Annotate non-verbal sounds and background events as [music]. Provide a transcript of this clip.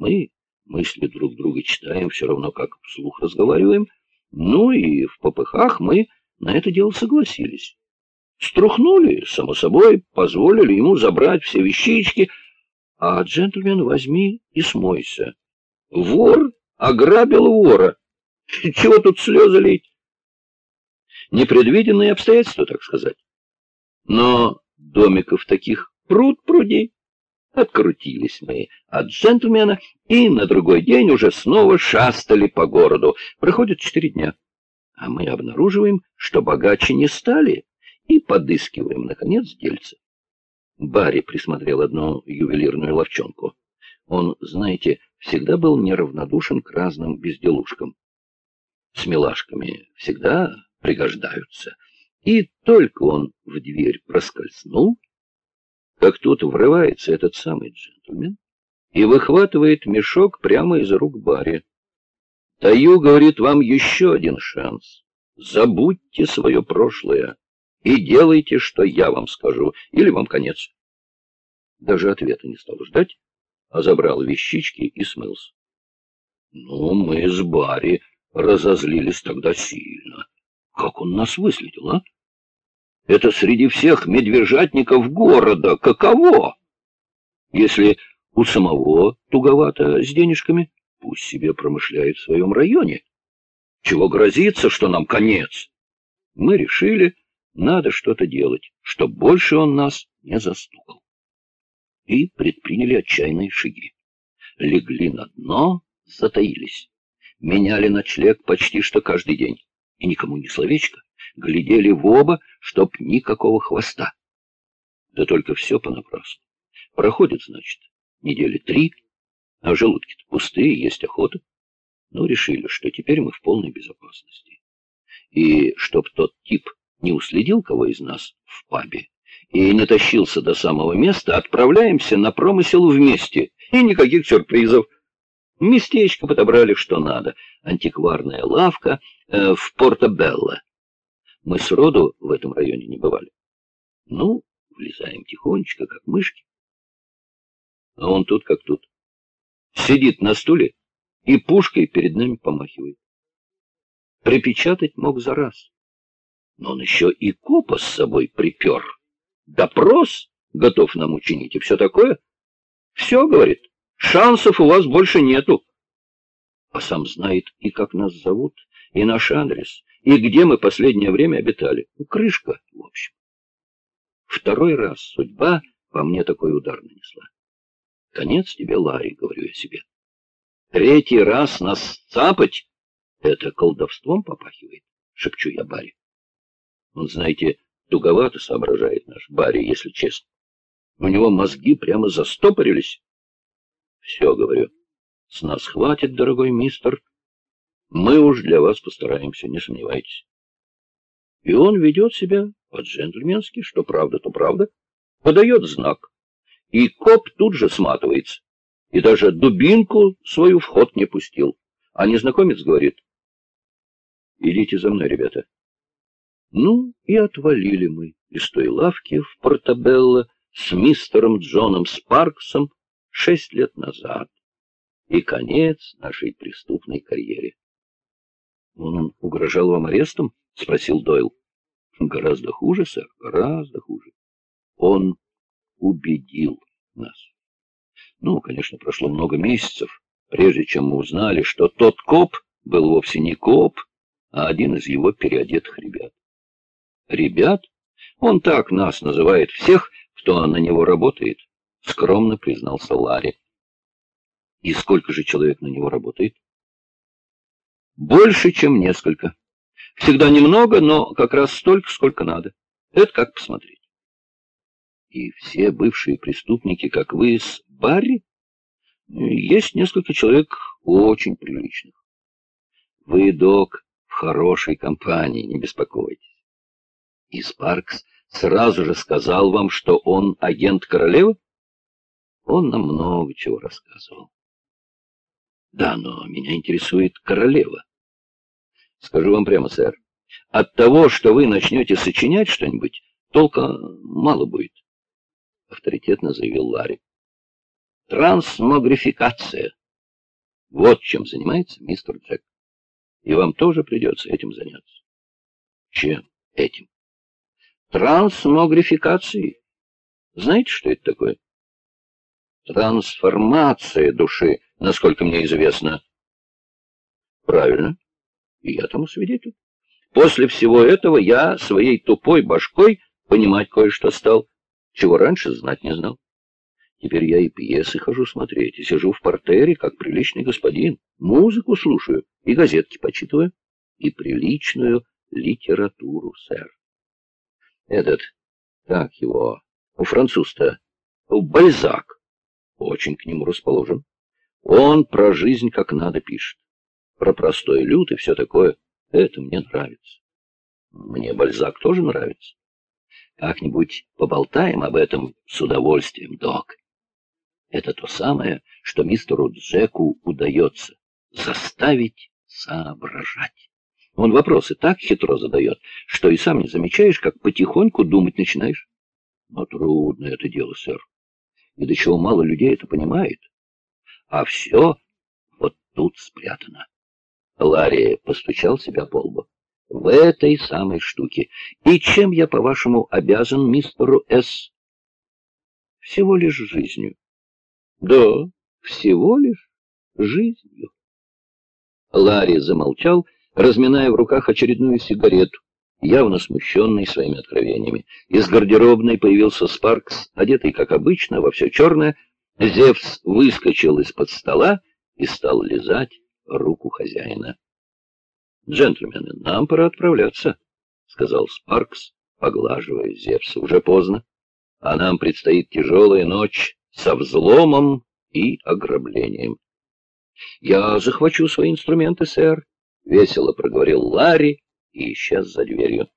Мы мысли друг друга читаем, все равно как вслух разговариваем. Ну и в попыхах мы на это дело согласились. Струхнули, само собой, позволили ему забрать все вещички, а джентльмен возьми и смойся. Вор ограбил вора. [laughs] Чего тут слезы лить? Непредвиденные обстоятельства, так сказать. Но домиков таких пруд пруди. Открутились мы от джентльмена и на другой день уже снова шастали по городу. Проходит четыре дня, а мы обнаруживаем, что богаче не стали, и подыскиваем, наконец, дельца. Барри присмотрел одну ювелирную ловчонку. Он, знаете, всегда был неравнодушен к разным безделушкам. С милашками всегда пригождаются. И только он в дверь проскользнул, как тут врывается этот самый джентльмен и выхватывает мешок прямо из рук Барри. «Даю, — говорит, — вам еще один шанс. Забудьте свое прошлое и делайте, что я вам скажу, или вам конец». Даже ответа не стал ждать, а забрал вещички и смылся. Ну, мы с Барри разозлились тогда сильно. Как он нас выследил, а? Это среди всех медвежатников города. Каково? Если у самого туговато с денежками, пусть себе промышляет в своем районе. Чего грозится, что нам конец? Мы решили, надо что-то делать, чтоб больше он нас не застукал. И предприняли отчаянные шаги. Легли на дно, затаились. Меняли ночлег почти что каждый день. И никому ни словечко глядели в оба, чтоб никакого хвоста. Да только все понапрасну. Проходит, значит, недели три, а желудки-то пустые, есть охота. Но решили, что теперь мы в полной безопасности. И чтоб тот тип не уследил кого из нас в пабе и не тащился до самого места, отправляемся на промысел вместе. И никаких сюрпризов. Местечко подобрали, что надо. Антикварная лавка э, в Порто-Белло. Мы с роду в этом районе не бывали. Ну, влезаем тихонечко, как мышки. А он тут как тут. Сидит на стуле и пушкой перед нами помахивает. Припечатать мог за раз. Но он еще и копа с собой припер. Допрос готов нам учинить и все такое. Все, говорит, шансов у вас больше нету. А сам знает и как нас зовут, и наш адрес, и где мы последнее время обитали. Ну, крышка, в общем. Второй раз судьба по мне такой удар нанесла. Конец тебе, Ларри, говорю я себе. Третий раз нас цапать — это колдовством попахивает, шепчу я Барри. Он, знаете, туговато соображает наш Барри, если честно. У него мозги прямо застопорились. Все, говорю, с нас хватит, дорогой мистер, мы уж для вас постараемся, не сомневайтесь. И он ведет себя по-джентльменски, что правда, то правда, подает знак. И коп тут же сматывается, и даже дубинку свою в ход не пустил. А незнакомец говорит, идите за мной, ребята. Ну, и отвалили мы из той лавки в Портабелло с мистером Джоном Спарксом шесть лет назад. И конец нашей преступной карьере. Он угрожал вам арестом? — спросил Дойл. — Гораздо хуже, сэр, гораздо хуже. Он убедил нас. Ну, конечно, прошло много месяцев, прежде чем мы узнали, что тот коп был вовсе не коп, а один из его переодетых ребят. Ребят? Он так нас называет всех, кто на него работает, скромно признался Ларри. И сколько же человек на него работает? Больше, чем несколько. Всегда немного, но как раз столько, сколько надо. Это как посмотреть. И все бывшие преступники, как вы с Барри? Есть несколько человек очень приличных. Вы, док, в хорошей компании, не беспокойтесь. И Спаркс сразу же сказал вам, что он агент королевы? Он нам много чего рассказывал. Да, но меня интересует королева. Скажу вам прямо, сэр, от того, что вы начнете сочинять что-нибудь, толка мало будет, — авторитетно заявил Ларри. Трансмогрификация Вот чем занимается мистер Джек. И вам тоже придется этим заняться. Чем этим? Трансмогрификацией. Знаете, что это такое? Трансформация души, насколько мне известно. Правильно. И я тому свидетель. После всего этого я своей тупой башкой понимать кое-что стал, чего раньше знать не знал. Теперь я и пьесы хожу смотреть, и сижу в портере, как приличный господин, музыку слушаю и газетки почитываю, и приличную литературу, сэр. Этот, как его, у француз-то, Бальзак, очень к нему расположен. Он про жизнь как надо пишет, про простой люд и все такое. Это мне нравится. Мне Бальзак тоже нравится. Как-нибудь поболтаем об этом с удовольствием, док. Это то самое, что мистеру Джеку удается заставить соображать. Он вопросы так хитро задает, что и сам не замечаешь, как потихоньку думать начинаешь. Но трудно это дело, сэр. И до чего мало людей это понимает. А все вот тут спрятано. Ларри постучал себя по лбу. В этой самой штуке. И чем я, по-вашему, обязан мистеру С? Всего лишь жизнью. Да, всего лишь жизнью. Ларри замолчал, разминая в руках очередную сигарету, явно смущенный своими откровениями. Из гардеробной появился Спаркс, одетый, как обычно, во все черное. Зевс выскочил из-под стола и стал лизать руку хозяина. «Джентльмены, нам пора отправляться», — сказал Спаркс, поглаживая Зевса. «Уже поздно, а нам предстоит тяжелая ночь» со взломом и ограблением. «Я захвачу свои инструменты, сэр», — весело проговорил Ларри и исчез за дверью.